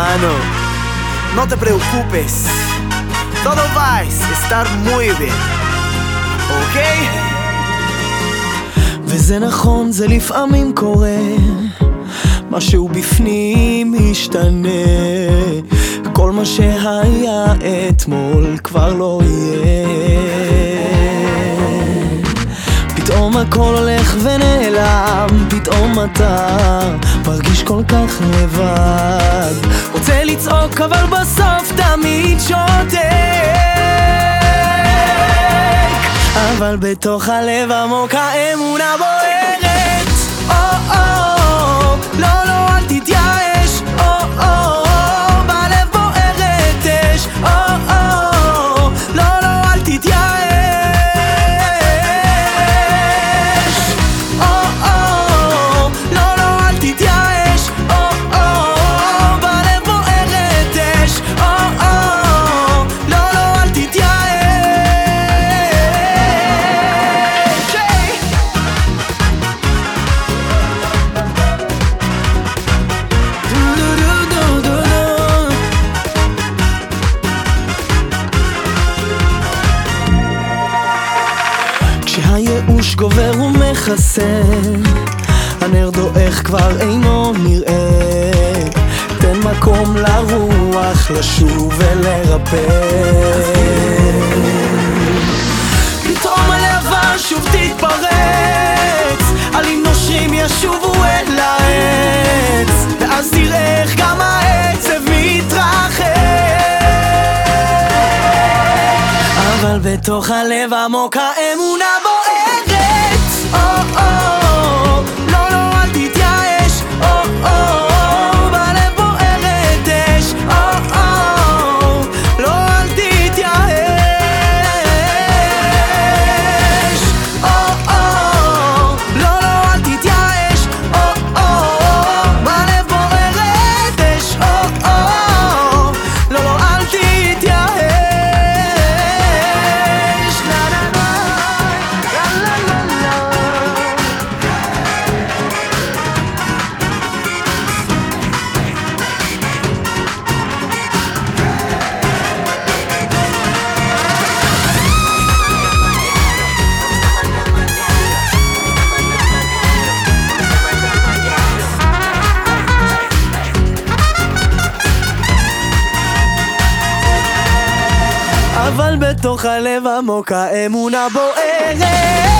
mano. No te preocupes. Todo va a estar muy bien. אוקיי? וזה נכון, זה לפעמים קורה משהו בפנים משתנה כל מה שהיה אתמול כבר לא יהיה פתאום הכל הולך ונעלם, פתאום אתה מרגיש כל כך לבד רוצה לצעוק אבל בסוף תמיד שותק. אבל בתוך הלב עמוק האמונה בוערת גובר ומכסה הנר דועך כבר אינו נראה. תן מקום לרוח לשוב ולרפא. פתאום הלהבה שוב תתפרץ. עלים נושרים ישובו אל העץ. ואז תראה איך גם העצב מתרחק אבל בתוך הלב עמוק האמונה אבל בתוך הלב עמוק האמונה בוערת